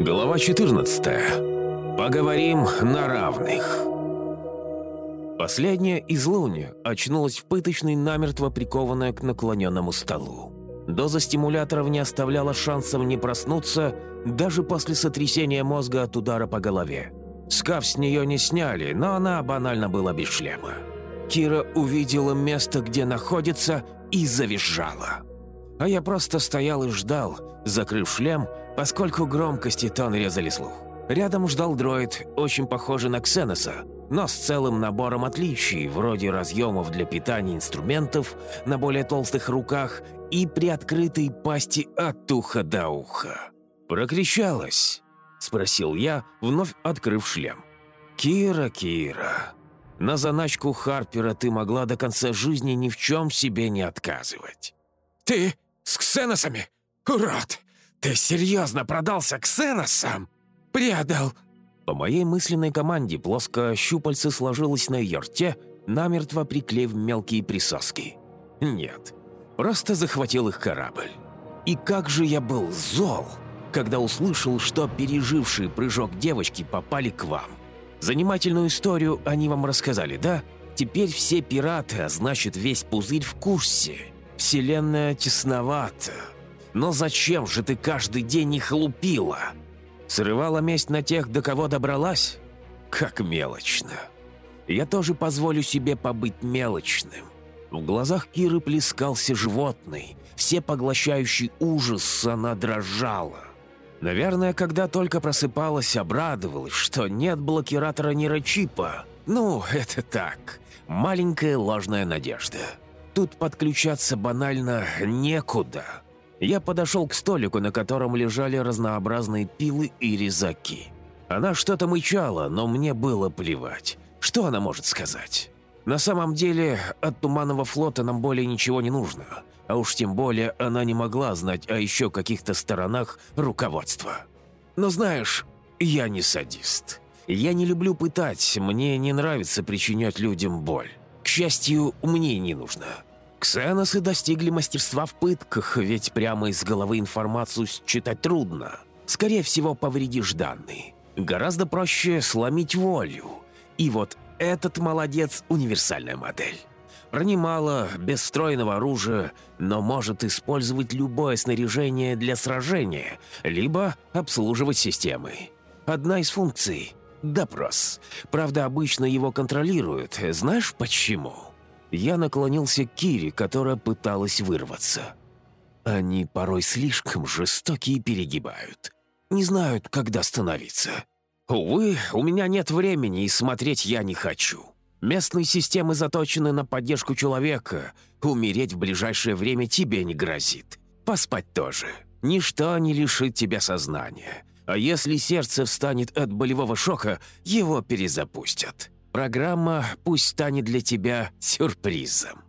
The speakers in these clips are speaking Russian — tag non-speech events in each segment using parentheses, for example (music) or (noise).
Глава 14. Поговорим на равных. Последняя из Луни очнулась в пыточной, намертво прикованная к наклоненному столу. Доза стимуляторов не оставляла шансов не проснуться даже после сотрясения мозга от удара по голове. Скаф с нее не сняли, но она банально была без шлема. Кира увидела место, где находится, и завизжала. А я просто стоял и ждал, закрыв шлем, поскольку громкости тон резали слух. Рядом ждал дроид, очень похожий на Ксеноса, но с целым набором отличий, вроде разъемов для питания инструментов на более толстых руках и приоткрытой пасти от уха до уха. «Прокричалась?» – спросил я, вновь открыв шлем. «Кира, Кира, на заначку Харпера ты могла до конца жизни ни в чем себе не отказывать». «Ты с ксеносами? Урод! Ты серьезно продался ксеносам? Предал!» По моей мысленной команде плоско щупальце сложилось на ее рте, намертво приклеив мелкие присоски. Нет, просто захватил их корабль. И как же я был зол, когда услышал, что пережившие прыжок девочки попали к вам. Занимательную историю они вам рассказали, да? Теперь все пираты, а значит весь пузырь в курсе. Вселенная тесновата. Но зачем же ты каждый день их лупила? Срывала месть на тех, до кого добралась? Как мелочно. Я тоже позволю себе побыть мелочным. В глазах Киры плескался животный, все поглощающий ужас она дрожала. Наверное, когда только просыпалась, обрадовалась, что нет блокиратора нейрочипа. Ну, это так, маленькая ложная надежда. Тут подключаться банально некуда. Я подошел к столику, на котором лежали разнообразные пилы и резаки. Она что-то мычала, но мне было плевать. Что она может сказать? На самом деле, от Туманного флота нам более ничего не нужно. А уж тем более она не могла знать о еще каких-то сторонах руководства. Но знаешь, я не садист. Я не люблю пытать, мне не нравится причинять людям боль. К счастью, мне не нужно. Ксеносы достигли мастерства в пытках, ведь прямо из головы информацию считать трудно. Скорее всего, повредишь данные. Гораздо проще сломить волю. И вот этот молодец – универсальная модель. Брони мало, без стройного оружия, но может использовать любое снаряжение для сражения, либо обслуживать системы. Одна из функций – допрос. Правда, обычно его контролируют. Знаешь почему? Я наклонился к Кире, которая пыталась вырваться. Они порой слишком жестокие и перегибают. Не знают, когда остановиться. Увы, у меня нет времени, и смотреть я не хочу. Местные системы заточены на поддержку человека. Умереть в ближайшее время тебе не грозит. Поспать тоже. Ничто не лишит тебя сознания. А если сердце встанет от болевого шока, его перезапустят. Программа пусть станет для тебя сюрпризом.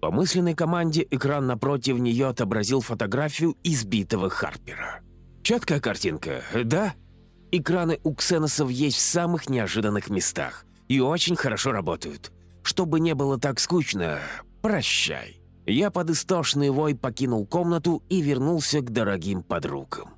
По мысленной команде экран напротив нее отобразил фотографию избитого Харпера. Четкая картинка, да? Экраны у ксеносов есть в самых неожиданных местах и очень хорошо работают. Чтобы не было так скучно, прощай. Я под истошный вой покинул комнату и вернулся к дорогим подругам.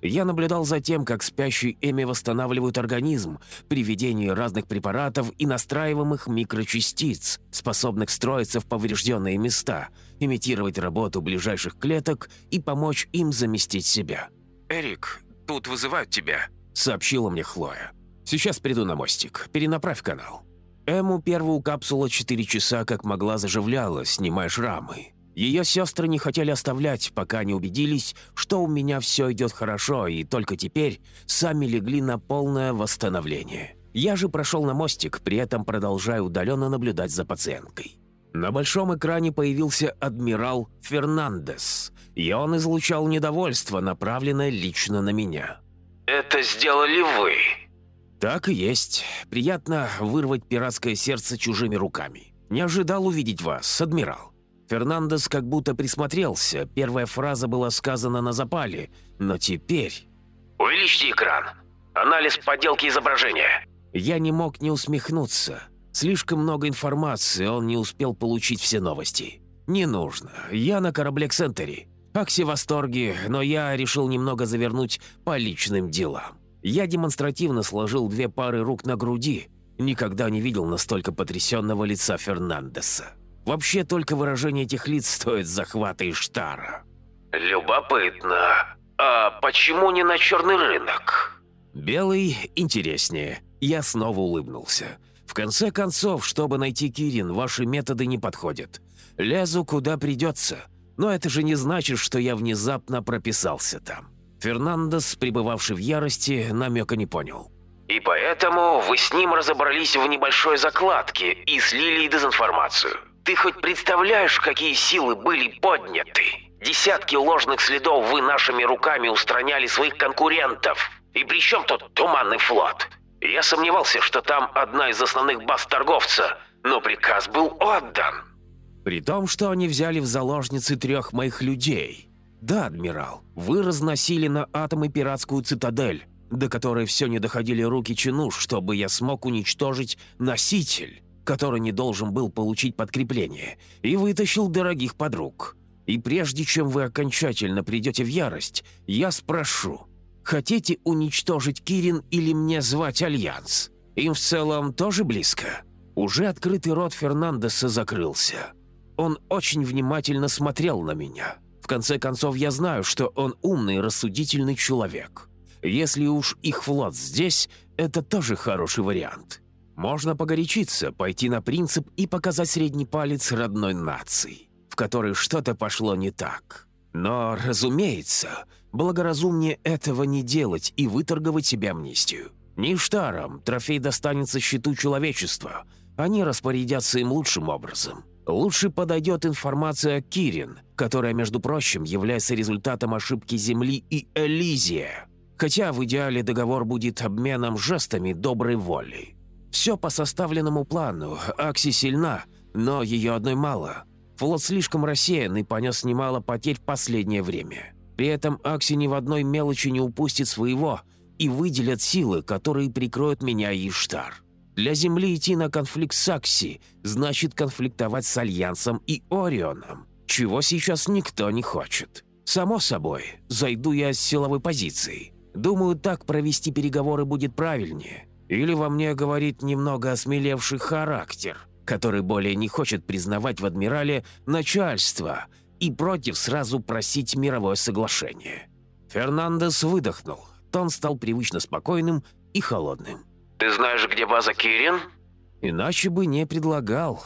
Я наблюдал за тем, как спящие Эми восстанавливают организм при введении разных препаратов и настраиваемых микрочастиц, способных строиться в поврежденные места, имитировать работу ближайших клеток и помочь им заместить себя. «Эрик, тут вызывают тебя», — сообщила мне Хлоя. «Сейчас приду на мостик. Перенаправь канал». Эму первую капсулу 4 часа как могла заживляла, снимая шрамы. Ее сестры не хотели оставлять, пока не убедились, что у меня все идет хорошо, и только теперь сами легли на полное восстановление. Я же прошел на мостик, при этом продолжая удаленно наблюдать за пациенткой. На большом экране появился адмирал Фернандес, и он излучал недовольство, направленное лично на меня. «Это сделали вы?» «Так и есть. Приятно вырвать пиратское сердце чужими руками. Не ожидал увидеть вас, адмирал». Фернандес как будто присмотрелся. Первая фраза была сказана на запале, но теперь... «Увеличьте экран. Анализ подделки изображения». Я не мог не усмехнуться. Слишком много информации, он не успел получить все новости. «Не нужно. Я на корабле Ксентери. Акси в восторге, но я решил немного завернуть по личным делам. Я демонстративно сложил две пары рук на груди. Никогда не видел настолько потрясенного лица Фернандеса. Вообще только выражение этих лиц стоит захвата и штара. Любопытно. А почему не на черный рынок? Белый интереснее. Я снова улыбнулся. В конце концов, чтобы найти Кирин, ваши методы не подходят. Лезу куда придется. Но это же не значит, что я внезапно прописался там. Фернандес, пребывавший в ярости, намека не понял. И поэтому вы с ним разобрались в небольшой закладке и слили дезинформацию. Ты хоть представляешь, какие силы были подняты? Десятки ложных следов вы нашими руками устраняли своих конкурентов. И при чем тут Туманный флот? Я сомневался, что там одна из основных баз торговца, но приказ был отдан. При том, что они взяли в заложницы трех моих людей. Да, адмирал, вы разносили на атомы пиратскую цитадель, до которой все не доходили руки чинуш, чтобы я смог уничтожить носитель, который не должен был получить подкрепление, и вытащил дорогих подруг. И прежде чем вы окончательно придете в ярость, я спрошу, хотите уничтожить Кирин или мне звать Альянс? Им в целом тоже близко? Уже открытый рот Фернандеса закрылся. Он очень внимательно смотрел на меня. В конце концов, я знаю, что он умный, рассудительный человек. Если уж их флот здесь, это тоже хороший вариант. Можно погорячиться, пойти на принцип и показать средний палец родной нации, в которой что-то пошло не так. Но, разумеется, благоразумнее этого не делать и выторговать себе амнистию. Ништарам трофей достанется счету человечества. Они распорядятся им лучшим образом. Лучше подойдет информация Кирин, которая, между прочим, является результатом ошибки Земли и Элизия. Хотя в идеале договор будет обменом жестами доброй воли. Все по составленному плану. Акси сильна, но ее одной мало. Флот слишком рассеян и понес немало потерь в последнее время. При этом Акси ни в одной мелочи не упустит своего и выделят силы, которые прикроют меня и Иштар. Для Земли идти на конфликт с Акси значит конфликтовать с Альянсом и Орионом, чего сейчас никто не хочет. Само собой, зайду я с силовой позиции. Думаю, так провести переговоры будет правильнее. Или во мне говорит немного осмелевший характер, который более не хочет признавать в адмирале начальство и против сразу просить мировое соглашение. Фернандес выдохнул. Тон стал привычно спокойным и холодным. Ты знаешь, где база Кирин? Иначе бы не предлагал.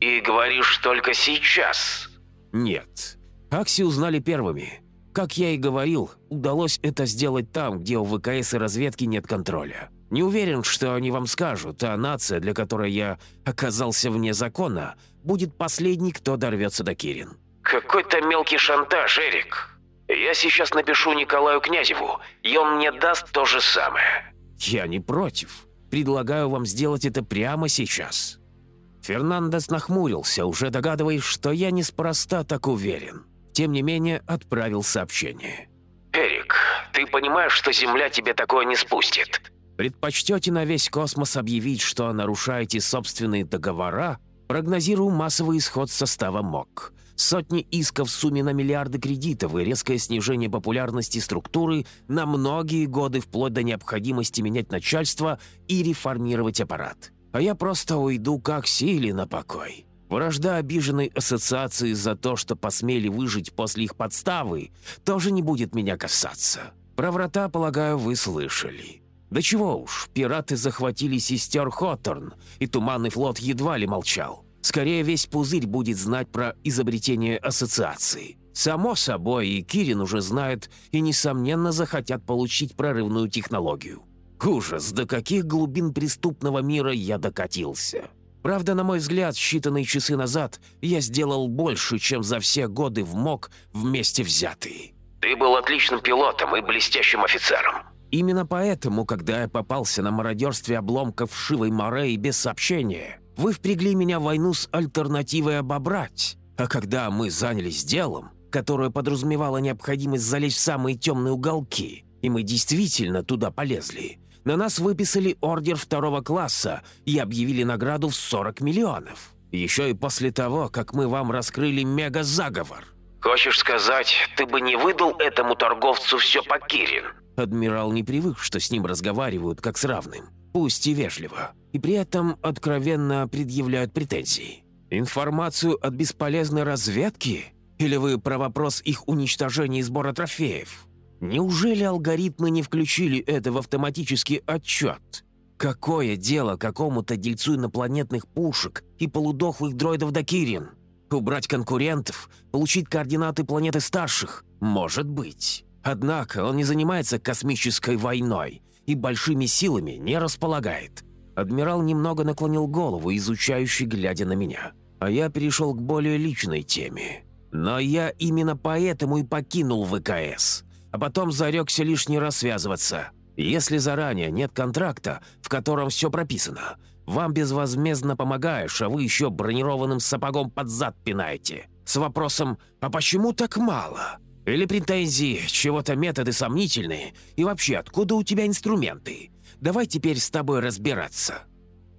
И говоришь только сейчас? Нет. Акси узнали первыми. Как я и говорил, удалось это сделать там, где у ВКС и разведки нет контроля. Не уверен, что они вам скажут, а нация, для которой я оказался вне закона, будет последней, кто дорвется до Кирин. Какой-то мелкий шантаж, Эрик. Я сейчас напишу Николаю Князеву, и он мне даст то же самое. «Я не против. Предлагаю вам сделать это прямо сейчас». Фернандес нахмурился, уже догадываясь, что я неспроста так уверен. Тем не менее, отправил сообщение. «Эрик, ты понимаешь, что Земля тебе такое не спустит?» «Предпочтете на весь космос объявить, что нарушаете собственные договора?» Прогнозирую массовый исход состава МОК сотни исков в сумме на миллиарды кредитов и резкое снижение популярности структуры на многие годы вплоть до необходимости менять начальство и реформировать аппарат. А я просто уйду как силе на покой. Вражда обиженной ассоциации за то, что посмели выжить после их подставы, тоже не будет меня касаться. Про врата, полагаю, вы слышали. Да чего уж, пираты захватили сестер Хоторн, и Туманный флот едва ли молчал. Скорее, весь пузырь будет знать про изобретение ассоциации. Само собой, и Кирин уже знает и, несомненно, захотят получить прорывную технологию. Ужас, до каких глубин преступного мира я докатился. Правда, на мой взгляд, считанные часы назад я сделал больше, чем за все годы в МОК вместе взятые. Ты был отличным пилотом и блестящим офицером. Именно поэтому, когда я попался на мародерстве обломков Шивой Морей без сообщения, вы впрягли меня в войну с альтернативой обобрать. А когда мы занялись делом, которое подразумевало необходимость залезть в самые темные уголки, и мы действительно туда полезли, на нас выписали ордер второго класса и объявили награду в 40 миллионов. Еще и после того, как мы вам раскрыли мега-заговор. Хочешь сказать, ты бы не выдал этому торговцу все по Кирин? Адмирал не привык, что с ним разговаривают как с равным, пусть и вежливо, и при этом откровенно предъявляют претензии. Информацию от бесполезной разведки? Или вы про вопрос их уничтожения и сбора трофеев? Неужели алгоритмы не включили это в автоматический отчет? Какое дело какому-то дельцу инопланетных пушек и полудохлых дроидов Дакирин? Убрать конкурентов? Получить координаты планеты старших? Может быть. Однако он не занимается космической войной и большими силами не располагает. Адмирал немного наклонил голову, изучающий, глядя на меня. А я перешел к более личной теме. Но я именно поэтому и покинул ВКС. А потом зарекся лишний раз связываться. Если заранее нет контракта, в котором все прописано, вам безвозмездно помогаешь, а вы еще бронированным сапогом под зад пинаете. С вопросом «А почему так мало?» Или претензии, чего-то методы сомнительные, и вообще, откуда у тебя инструменты? Давай теперь с тобой разбираться».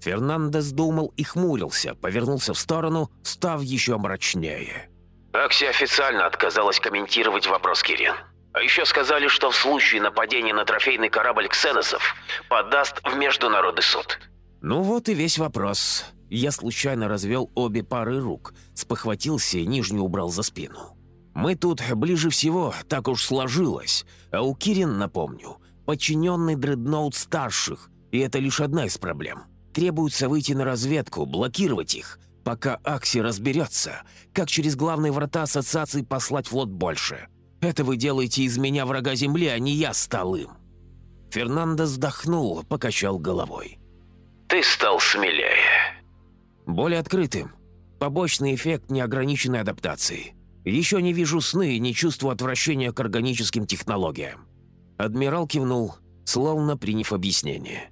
Фернандес думал и хмурился, повернулся в сторону, став еще мрачнее. Акси официально отказалась комментировать вопрос Кирин. А еще сказали, что в случае нападения на трофейный корабль ксеносов подаст в международный суд. Ну вот и весь вопрос. Я случайно развел обе пары рук, спохватился и нижнюю убрал за спину. Мы тут ближе всего, так уж сложилось. А у Кирин, напомню, подчиненный дредноут старших, и это лишь одна из проблем. Требуется выйти на разведку, блокировать их, пока Акси разберется, как через главные врата ассоциации послать флот больше. Это вы делаете из меня врага Земли, а не я стал им». Фернандо вздохнул, покачал головой. «Ты стал смелее». «Более открытым. Побочный эффект неограниченной адаптации. Еще не вижу сны и не чувствую отвращения к органическим технологиям». Адмирал кивнул, словно приняв объяснение.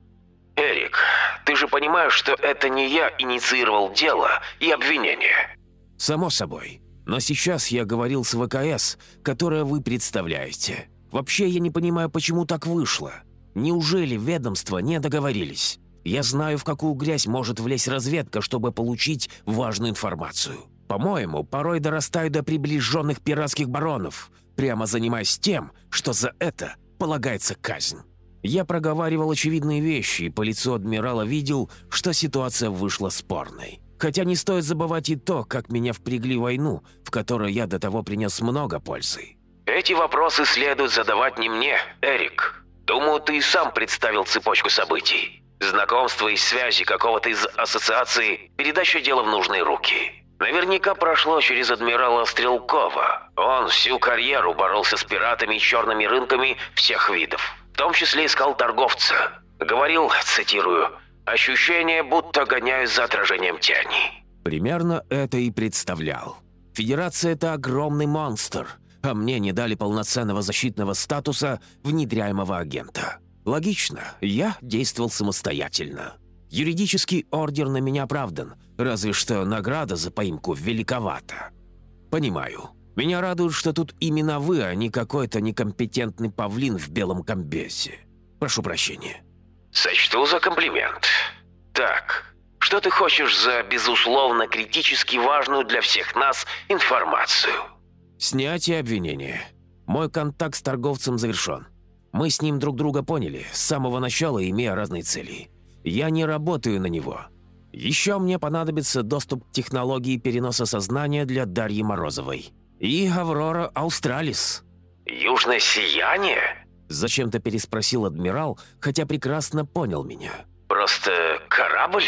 «Эрик, ты же понимаешь, что это не я инициировал дело и обвинение?» «Само собой. Но сейчас я говорил с ВКС, которое вы представляете. Вообще я не понимаю, почему так вышло. Неужели ведомства не договорились? Я знаю, в какую грязь может влезть разведка, чтобы получить важную информацию. По-моему, порой дорастаю до приближенных пиратских баронов, прямо занимаясь тем, что за это полагается казнь. Я проговаривал очевидные вещи, и по лицу адмирала видел, что ситуация вышла спорной. Хотя не стоит забывать и то, как меня впрягли войну, в которой я до того принес много пользы. «Эти вопросы следует задавать не мне, Эрик. Думаю, ты и сам представил цепочку событий. Знакомство и связи какого-то из ассоциаций, передача дела в нужные руки. Наверняка прошло через адмирала Стрелкова. Он всю карьеру боролся с пиратами и черными рынками всех видов. В том числе искал торговца. Говорил, цитирую, «Ощущение, будто гоняюсь за отражением тени». Примерно это и представлял. Федерация – это огромный монстр, а мне не дали полноценного защитного статуса внедряемого агента. Логично, я действовал самостоятельно. Юридический ордер на меня оправдан, разве что награда за поимку великовата. Понимаю. Меня радует, что тут именно вы, а не какой-то некомпетентный павлин в белом комбезе. Прошу прощения. Сочту за комплимент. Так, что ты хочешь за, безусловно, критически важную для всех нас информацию? Снятие обвинения. Мой контакт с торговцем завершен. Мы с ним друг друга поняли, с самого начала имея разные цели. Я не работаю на него. Еще мне понадобится доступ к технологии переноса сознания для Дарьи Морозовой. И Аврора Аустралис. Южное сияние? Зачем-то переспросил адмирал, хотя прекрасно понял меня. Просто корабль?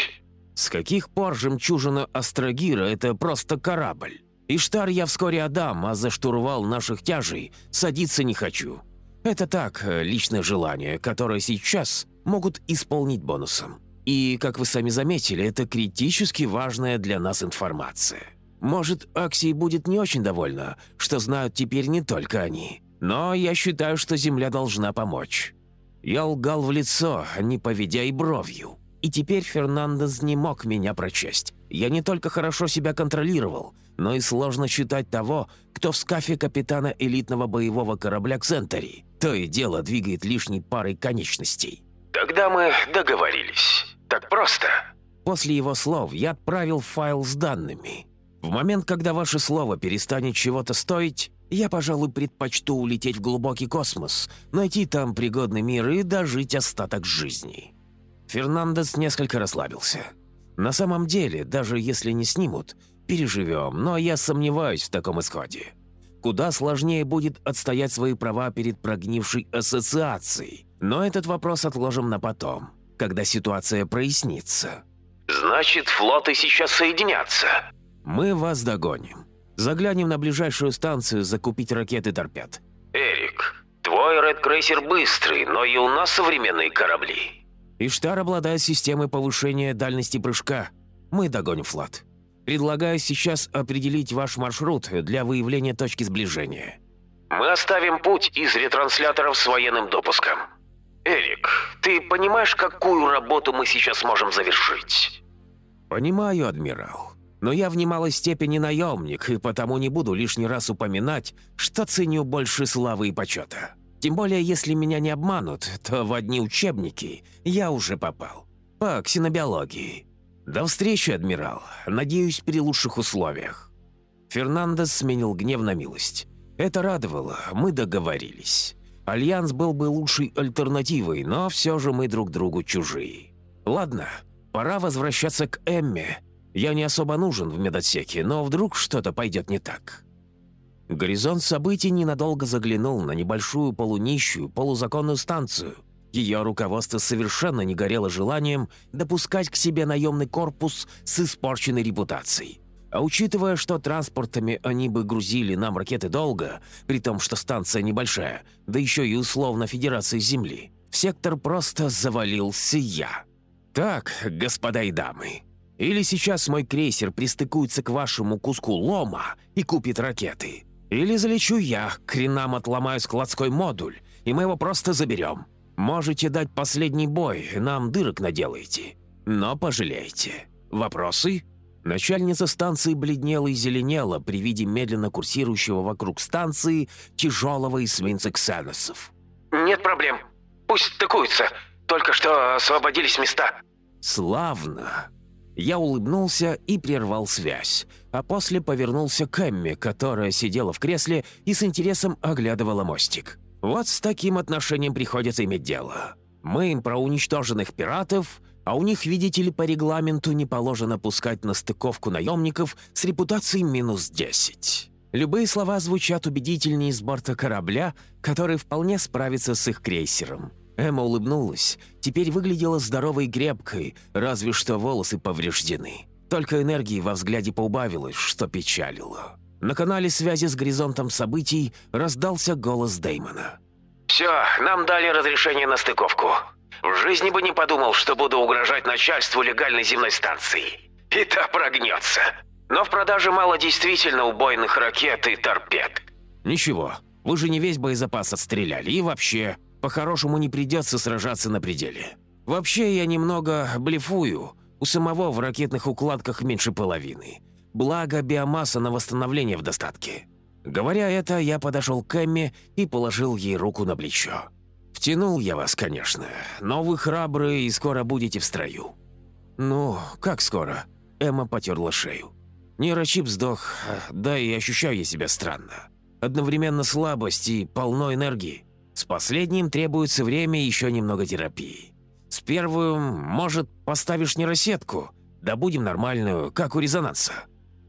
С каких пор жемчужина Астрагира – это просто корабль? Иштар я вскоре отдам, а за штурвал наших тяжей садиться не хочу. Это так, личное желание, которое сейчас могут исполнить бонусом. И, как вы сами заметили, это критически важная для нас информация. Может, Аксии будет не очень довольна, что знают теперь не только они. Но я считаю, что Земля должна помочь. Я лгал в лицо, не поведя и бровью. И теперь Фернандес не мог меня прочесть. Я не только хорошо себя контролировал, но и сложно считать того, кто в скафе капитана элитного боевого корабля «Ксентери» то и дело двигает лишней парой конечностей. «Тогда мы договорились. Так просто?» После его слов я отправил файл с данными. В момент, когда ваше слово перестанет чего-то стоить, я, пожалуй, предпочту улететь в глубокий космос, найти там пригодный мир и дожить остаток жизни». Фернандес несколько расслабился. «На самом деле, даже если не снимут, переживем, но я сомневаюсь в таком исходе. Куда сложнее будет отстоять свои права перед прогнившей ассоциацией. Но этот вопрос отложим на потом, когда ситуация прояснится». «Значит, флоты сейчас соединятся?» «Мы вас догоним. Заглянем на ближайшую станцию закупить ракеты торпед». «Эрик, твой Ред Крейсер быстрый, но и у нас современные корабли». «Иштар обладает системой повышения дальности прыжка. Мы догоним флот. Предлагаю сейчас определить ваш маршрут для выявления точки сближения». «Мы оставим путь из ретрансляторов с военным допуском. Эрик, ты понимаешь, какую работу мы сейчас можем завершить?» «Понимаю, адмирал но я в немалой степени наемник, и потому не буду лишний раз упоминать, что ценю больше славы и почета. Тем более, если меня не обманут, то в одни учебники я уже попал. По ксенобиологии. До встречи, адмирал. Надеюсь, при лучших условиях. Фернандес сменил гнев на милость. Это радовало, мы договорились. Альянс был бы лучшей альтернативой, но все же мы друг другу чужие. Ладно, пора возвращаться к Эмме я не особо нужен в медотсеке, но вдруг что-то пойдет не так. Горизонт событий ненадолго заглянул на небольшую полунищую, полузаконную станцию. Ее руководство совершенно не горело желанием допускать к себе наемный корпус с испорченной репутацией. А учитывая, что транспортами они бы грузили нам ракеты долго, при том, что станция небольшая, да еще и условно Федерации Земли, в сектор просто завалился я. Так, господа и дамы, или сейчас мой крейсер пристыкуется к вашему куску лома и купит ракеты. Или залечу я, к хренам отломаю складской модуль, и мы его просто заберем. Можете дать последний бой, нам дырок наделаете. Но пожалеете. Вопросы?» Начальница станции бледнела и зеленела при виде медленно курсирующего вокруг станции тяжелого эсминца ксеносов. «Нет проблем. Пусть стыкуются. Только что освободились места». «Славно. Я улыбнулся и прервал связь, а после повернулся к Эмми, которая сидела в кресле и с интересом оглядывала мостик. Вот с таким отношением приходится иметь дело. Мы им про уничтоженных пиратов, а у них, видите ли, по регламенту не положено пускать на стыковку наемников с репутацией минус 10. Любые слова звучат убедительнее из борта корабля, который вполне справится с их крейсером. Эмма улыбнулась. Теперь выглядела здоровой и крепкой, разве что волосы повреждены. Только энергии во взгляде поубавилось, что печалило. На канале связи с горизонтом событий раздался голос Дэймона. «Все, нам дали разрешение на стыковку. В жизни бы не подумал, что буду угрожать начальству легальной земной станции. И та прогнется. Но в продаже мало действительно убойных ракет и торпед». «Ничего, вы же не весь боезапас отстреляли, и вообще, по-хорошему не придется сражаться на пределе. Вообще я немного блефую. У самого в ракетных укладках меньше половины. Благо биомасса на восстановление в достатке. Говоря это, я подошел к Эмме и положил ей руку на плечо. «Втянул я вас, конечно, но вы храбрые и скоро будете в строю». «Ну, как скоро?» Эмма потерла шею. Нейрочип сдох, да и ощущаю я себя странно. Одновременно слабость и полно энергии. С последним требуется время и еще немного терапии. С первым, может, поставишь нейросетку? Да будем нормальную, как у резонанса».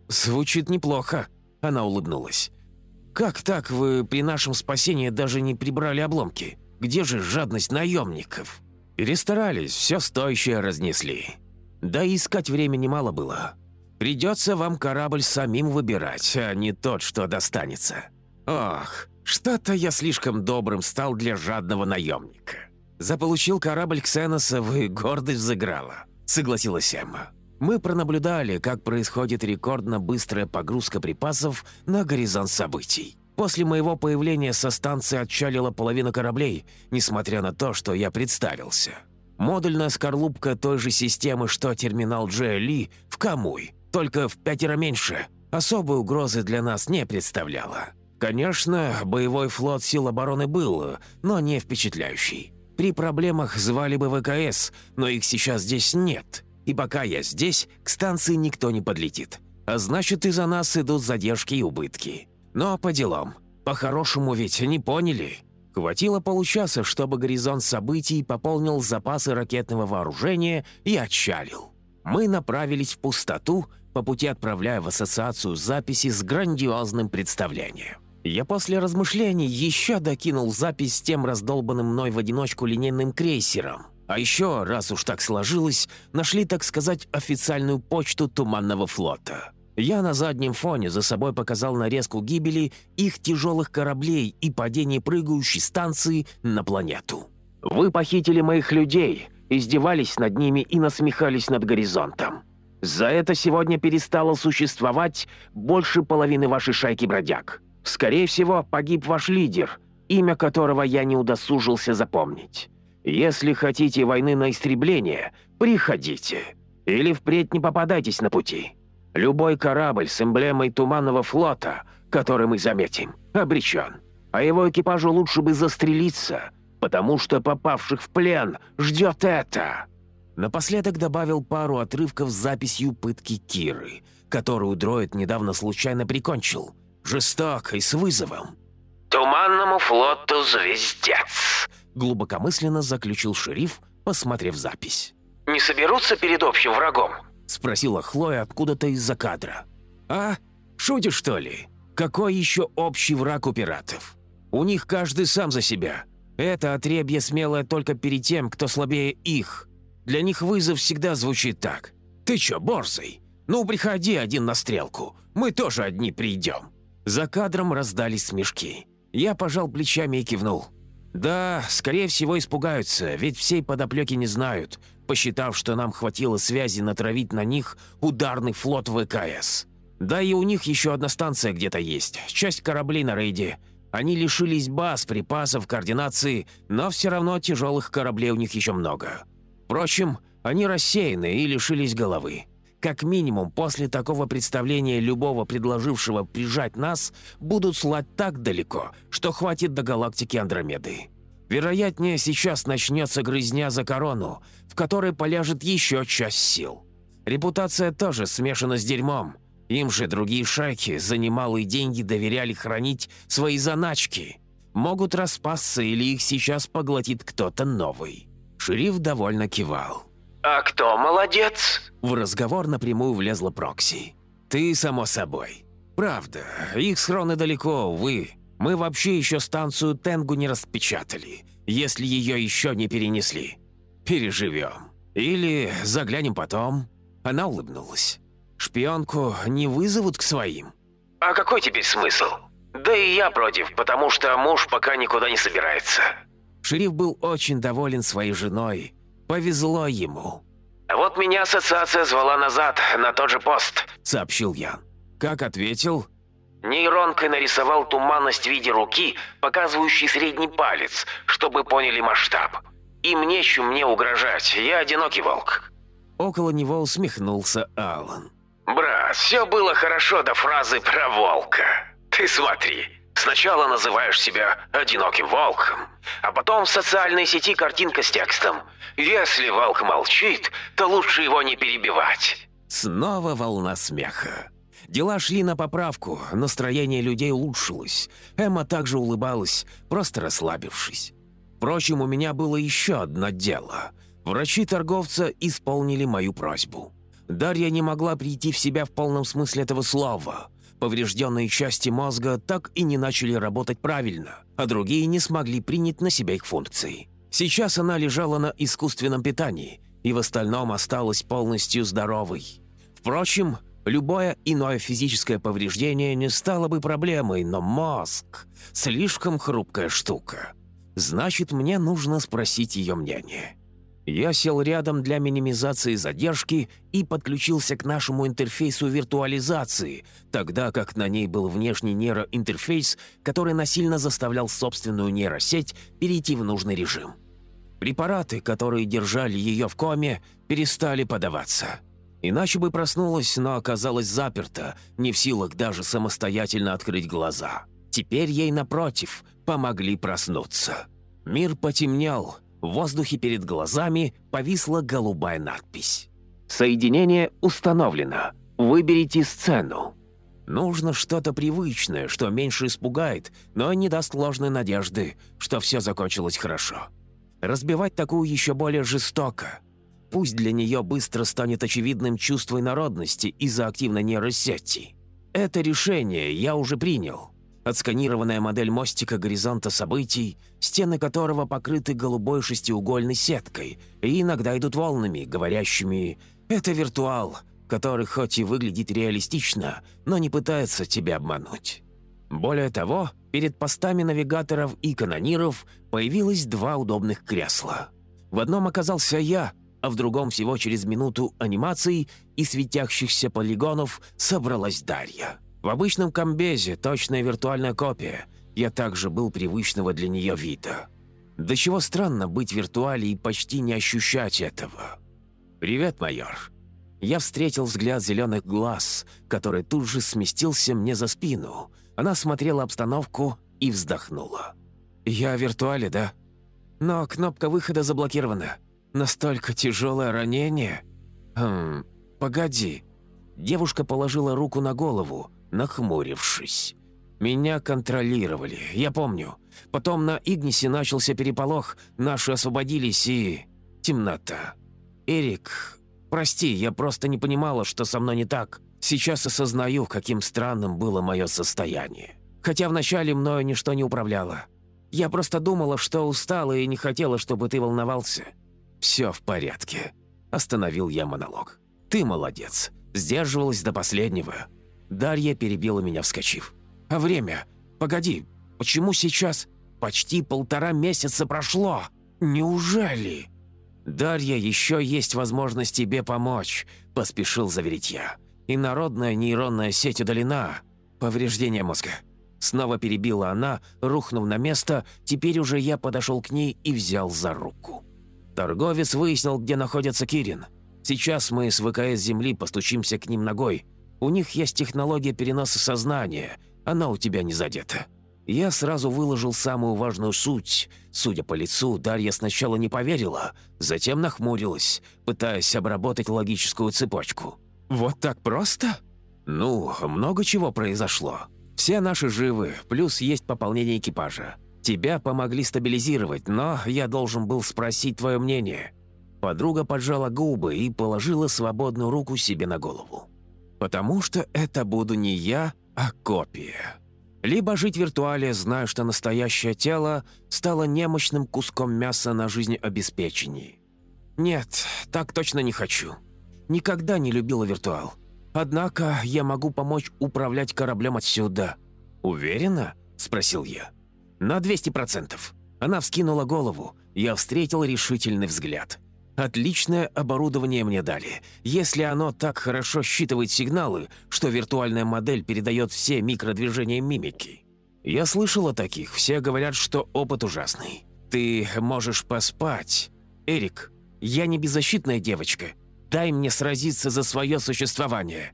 «Звучит неплохо», — она улыбнулась. «Как так вы при нашем спасении даже не прибрали обломки? Где же жадность наемников?» «Перестарались, все стоящее разнесли. Да и искать времени мало было. Придется вам корабль самим выбирать, а не тот, что достанется. Ох, что-то я слишком добрым стал для жадного наемника. Заполучил корабль Ксеносов и гордость взыграла, согласилась Эмма. Мы пронаблюдали, как происходит рекордно быстрая погрузка припасов на горизонт событий. После моего появления со станции отчалила половина кораблей, несмотря на то, что я представился. Модульная скорлупка той же системы, что терминал Джоэли в Камуй, только в пятеро меньше, особой угрозы для нас не представляла. Конечно, боевой флот сил обороны был, но не впечатляющий. При проблемах звали бы ВКС, но их сейчас здесь нет. И пока я здесь, к станции никто не подлетит. А значит, и за нас идут задержки и убытки. Но по делам. По-хорошему ведь не поняли. Хватило получаса, чтобы горизонт событий пополнил запасы ракетного вооружения и отчалил. Мы направились в пустоту, по пути отправляя в ассоциацию записи с грандиозным представлением. Я после размышлений еще докинул запись с тем раздолбанным мной в одиночку линейным крейсером. А еще, раз уж так сложилось, нашли, так сказать, официальную почту Туманного флота. Я на заднем фоне за собой показал нарезку гибели их тяжелых кораблей и падения прыгающей станции на планету. «Вы похитили моих людей, издевались над ними и насмехались над горизонтом. За это сегодня перестало существовать больше половины вашей шайки бродяг. Скорее всего, погиб ваш лидер, имя которого я не удосужился запомнить. Если хотите войны на истребление, приходите. Или впредь не попадайтесь на пути». Любой корабль с эмблемой Туманного флота, который мы заметим, обречен. А его экипажу лучше бы застрелиться, потому что попавших в плен ждет это». Напоследок добавил пару отрывков с записью пытки Киры, которую дроид недавно случайно прикончил. Жестоко и с вызовом. «Туманному флоту звездец», — глубокомысленно заключил шериф, посмотрев запись. «Не соберутся перед общим врагом?» — спросила Хлоя откуда-то из-за кадра. «А? Шутишь, что ли? Какой еще общий враг у пиратов? У них каждый сам за себя. Это отребье смелое только перед тем, кто слабее их. Для них вызов всегда звучит так. «Ты чё, борзый? Ну, приходи один на стрелку. Мы тоже одни придем». За кадром раздались смешки. Я пожал плечами и кивнул. «Да, скорее всего, испугаются, ведь всей подоплеки не знают, посчитав, что нам хватило связи натравить на них ударный флот ВКС. Да и у них еще одна станция где-то есть, часть кораблей на рейде. Они лишились баз, припасов, координации, но все равно тяжелых кораблей у них еще много. Впрочем, они рассеяны и лишились головы. Как минимум, после такого представления любого предложившего прижать нас, будут слать так далеко, что хватит до галактики Андромеды. Вероятнее, сейчас начнется грызня за корону, в которой поляжет еще часть сил. Репутация тоже смешана с дерьмом. Им же другие шайки за немалые деньги доверяли хранить свои заначки. Могут распасться или их сейчас поглотит кто-то новый. Шериф довольно кивал. «А кто молодец?» В разговор напрямую влезла Прокси. «Ты, само собой. Правда, их схроны далеко, увы. Мы вообще еще станцию Тенгу не распечатали, если ее еще не перенесли. Переживем. Или заглянем потом». Она улыбнулась. «Шпионку не вызовут к своим?» «А какой теперь смысл? Да и я против, потому что муж пока никуда не собирается». Шериф был очень доволен своей женой. Повезло ему. «Вот меня ассоциация звала назад, на тот же пост», — сообщил Ян. «Как ответил?» Нейронкой нарисовал туманность в виде руки, показывающей средний палец, чтобы поняли масштаб. Им нечем мне угрожать, я одинокий волк». Около него усмехнулся Алан. «Брат, все было хорошо до фразы про волка. Ты смотри, сначала называешь себя одиноким волком, а потом в социальной сети картинка с текстом. Если волк молчит, то лучше его не перебивать». Снова волна смеха. Дела шли на поправку, настроение людей улучшилось. Эмма также улыбалась, просто расслабившись. Впрочем, у меня было еще одно дело. Врачи торговца исполнили мою просьбу. Дарья не могла прийти в себя в полном смысле этого слова. Поврежденные части мозга так и не начали работать правильно, а другие не смогли принять на себя их функции. Сейчас она лежала на искусственном питании и в остальном осталась полностью здоровой. Впрочем, Любое иное физическое повреждение не стало бы проблемой, но мозг – слишком хрупкая штука. Значит, мне нужно спросить ее мнение. Я сел рядом для минимизации задержки и подключился к нашему интерфейсу виртуализации, тогда как на ней был внешний нейроинтерфейс, который насильно заставлял собственную нейросеть перейти в нужный режим. Препараты, которые держали ее в коме, перестали подаваться. Иначе бы проснулась, но оказалась заперта, не в силах даже самостоятельно открыть глаза. Теперь ей, напротив, помогли проснуться. Мир потемнел, в воздухе перед глазами повисла голубая надпись. «Соединение установлено. Выберите сцену. Нужно что-то привычное, что меньше испугает, но не даст ложной надежды, что все закончилось хорошо. Разбивать такую еще более жестоко. Пусть для нее быстро станет очевидным чувство народности из-за активной нейросети. Это решение я уже принял. Отсканированная модель мостика горизонта событий, стены которого покрыты голубой шестиугольной сеткой и иногда идут волнами, говорящими «это виртуал», который хоть и выглядит реалистично, но не пытается тебя обмануть. Более того, перед постами навигаторов и канониров появилось два удобных кресла. В одном оказался я, а в другом всего через минуту анимаций и светящихся полигонов собралась Дарья. В обычном комбезе, точная виртуальная копия, я также был привычного для нее вида. До чего странно быть виртуале и почти не ощущать этого. «Привет, майор», я встретил взгляд зеленых глаз, который тут же сместился мне за спину. Она смотрела обстановку и вздохнула. «Я в виртуале, да? Но кнопка выхода заблокирована. Настолько тяжелое ранение? Хм, погоди». Девушка положила руку на голову, нахмурившись. «Меня контролировали, я помню. Потом на Игнисе начался переполох, наши освободились и... темнота. Эрик, Прости, я просто не понимала, что со мной не так. Сейчас осознаю, каким странным было мое состояние. Хотя вначале мною ничто не управляло. Я просто думала, что устала и не хотела, чтобы ты волновался. Все в порядке. Остановил я монолог. Ты молодец. Сдерживалась до последнего. Дарья перебила меня, вскочив. А время? Погоди, почему сейчас? Почти полтора месяца прошло. Неужели? «Дарья, еще есть возможность тебе помочь», – поспешил заверить я. «И народная нейронная сеть удалена. Повреждение мозга». Снова перебила она, рухнув на место, теперь уже я подошел к ней и взял за руку. Торговец выяснил, где находится Кирин. Сейчас мы с ВКС Земли постучимся к ним ногой. У них есть технология переноса сознания, она у тебя не задета. Я сразу выложил самую важную суть. Судя по лицу, Дарья сначала не поверила, затем нахмурилась, пытаясь обработать логическую цепочку. «Вот так просто?» «Ну, много чего произошло. Все наши живы, плюс есть пополнение экипажа. Тебя помогли стабилизировать, но я должен был спросить твое мнение». Подруга поджала губы и положила свободную руку себе на голову. «Потому что это буду не я, а копия». Либо жить в виртуале, зная, что настоящее тело стало немощным куском мяса на жизнеобеспечении. Нет, так точно не хочу. Никогда не любила виртуал. Однако я могу помочь управлять кораблем отсюда. «Уверена?» – спросил я. «На 200%. Она вскинула голову. Я встретил решительный взгляд. Отличное оборудование мне дали. Если оно так хорошо считывает сигналы, что виртуальная модель передает все микродвижения мимики. Я слышал о таких, все говорят, что опыт ужасный. Ты можешь поспать. Эрик, я не беззащитная девочка. Дай мне сразиться за свое существование.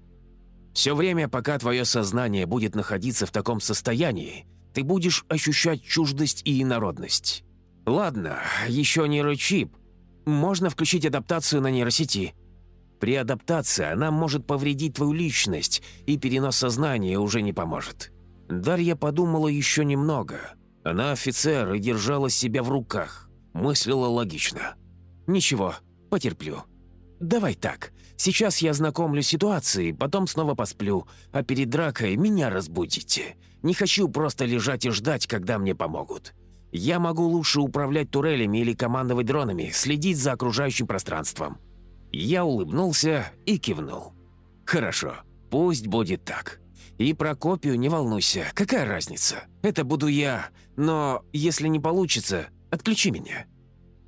Все время, пока твое сознание будет находиться в таком состоянии, ты будешь ощущать чуждость и инородность. Ладно, еще нейрочип, можно включить адаптацию на нейросети. При адаптации она может повредить твою личность, и перенос сознания уже не поможет. Дарья подумала еще немного. Она офицер и держала себя в руках. Мыслила логично. «Ничего, потерплю. Давай так. Сейчас я знакомлю ситуации, потом снова посплю, а перед дракой меня разбудите. Не хочу просто лежать и ждать, когда мне помогут. Я могу лучше управлять турелями или командовать дронами, следить за окружающим пространством». Я улыбнулся и кивнул. «Хорошо, пусть будет так. И про копию не волнуйся, какая разница? Это буду я, но если не получится, отключи меня».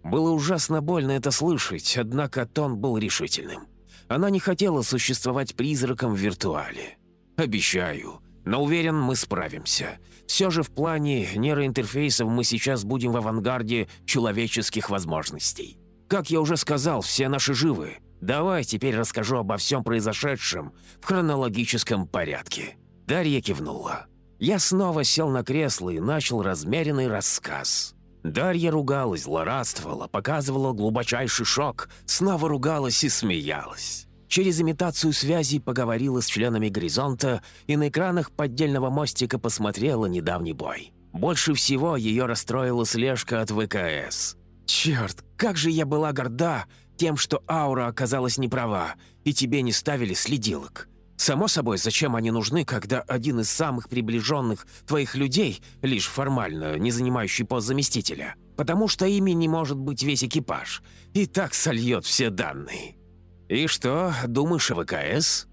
Было ужасно больно это слышать, однако тон был решительным. Она не хотела существовать призраком в виртуале. «Обещаю, но уверен, мы справимся. Все же в плане нейроинтерфейсов мы сейчас будем в авангарде человеческих возможностей. Как я уже сказал, все наши живы. Давай теперь расскажу обо всем произошедшем в хронологическом порядке». Дарья кивнула. Я снова сел на кресло и начал размеренный рассказ. Дарья ругалась, злорадствовала, показывала глубочайший шок, снова ругалась и смеялась. через имитацию связи поговорила с членами «Горизонта» и на экранах поддельного мостика посмотрела недавний бой. Больше всего ее расстроила слежка от ВКС. «Черт, как же я была горда тем, что аура оказалась неправа, и тебе не ставили следилок. Само собой, зачем они нужны, когда один из самых приближенных твоих людей, лишь формально не занимающий пост заместителя? Потому что ими не может быть весь экипаж, и так сольет все данные. И что, думаешь о ВКС?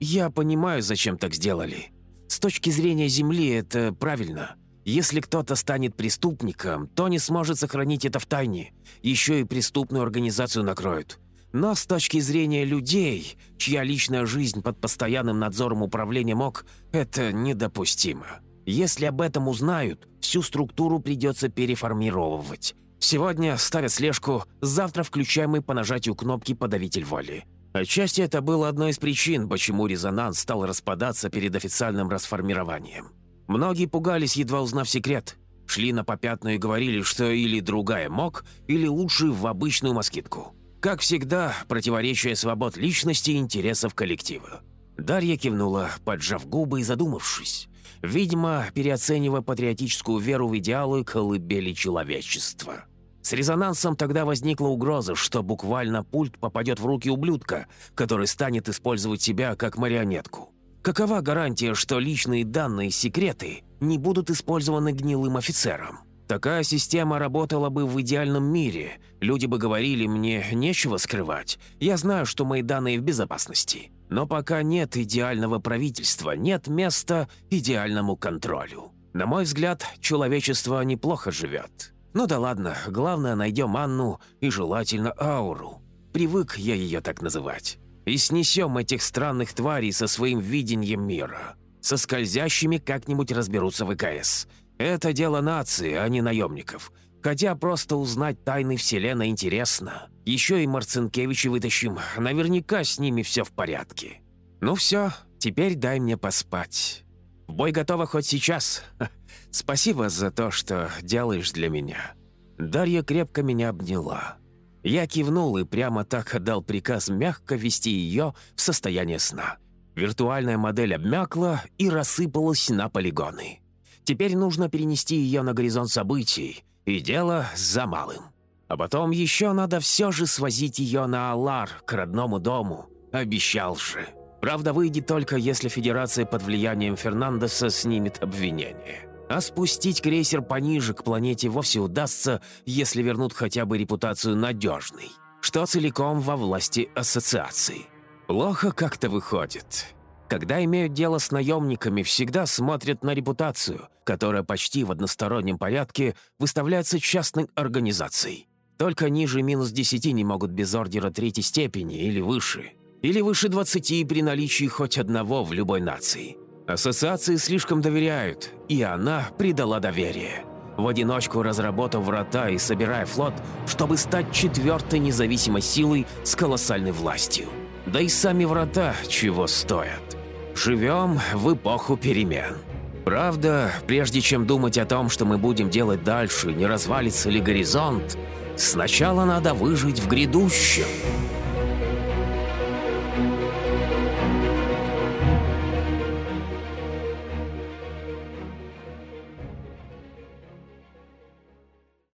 Я понимаю, зачем так сделали. С точки зрения Земли это правильно. Если кто-то станет преступником, то не сможет сохранить это в тайне. Еще и преступную организацию накроют. Но с точки зрения людей, чья личная жизнь под постоянным надзором управления МОК, это недопустимо. Если об этом узнают, всю структуру придется переформировывать. Сегодня ставят слежку, завтра включаемый по нажатию кнопки подавитель воли. Отчасти это было одной из причин, почему резонанс стал распадаться перед официальным расформированием. Многие пугались, едва узнав секрет. Шли на попятную и говорили, что или другая МОК, или лучше в обычную москитку. Как всегда, противоречие свобод личности и интересов коллектива. Дарья кивнула, поджав губы и задумавшись. Видимо, переоценивая патриотическую веру в идеалы колыбели человечества. С резонансом тогда возникла угроза, что буквально пульт попадет в руки ублюдка, который станет использовать себя как марионетку. Какова гарантия, что личные данные секреты не будут использованы гнилым офицером? Такая система работала бы в идеальном мире. Люди бы говорили мне, нечего скрывать. Я знаю, что мои данные в безопасности. Но пока нет идеального правительства, нет места идеальному контролю. На мой взгляд, человечество неплохо живет. Ну да ладно, главное, найдем Анну и желательно ауру. Привык я ее так называть. И снесем этих странных тварей со своим видением мира. Со скользящими как-нибудь разберутся ВКС. Это дело нации, а не наемников. Хотя просто узнать тайны Вселенной интересно. Еще и Марцинкевича вытащим. Наверняка с ними все в порядке. Ну все, теперь дай мне поспать. В бой готова хоть сейчас. (laughs) Спасибо за то, что делаешь для меня». Дарья крепко меня обняла. Я кивнул и прямо так отдал приказ мягко ввести ее в состояние сна. Виртуальная модель обмякла и рассыпалась на полигоны. Теперь нужно перенести ее на горизонт событий, и дело за малым. А потом еще надо все же свозить ее на Алар, к родному дому. Обещал же. Правда, выйдет только, если Федерация под влиянием Фернандеса снимет обвинение. А спустить крейсер пониже к планете вовсе удастся, если вернут хотя бы репутацию надежной, что целиком во власти ассоциации. Плохо как-то выходит. Когда имеют дело с наемниками, всегда смотрят на репутацию, которая почти в одностороннем порядке выставляется частной организацией. Только ниже минус 10 не могут без ордера третьей степени или выше. Или выше 20 при наличии хоть одного в любой нации. Ассоциации слишком доверяют, и она придала доверие. В одиночку разработав врата и собирая флот, чтобы стать четвертой независимой силой с колоссальной властью. Да и сами врата чего стоят. Живем в эпоху перемен. Правда, прежде чем думать о том, что мы будем делать дальше, не развалится ли горизонт, сначала надо выжить в грядущем.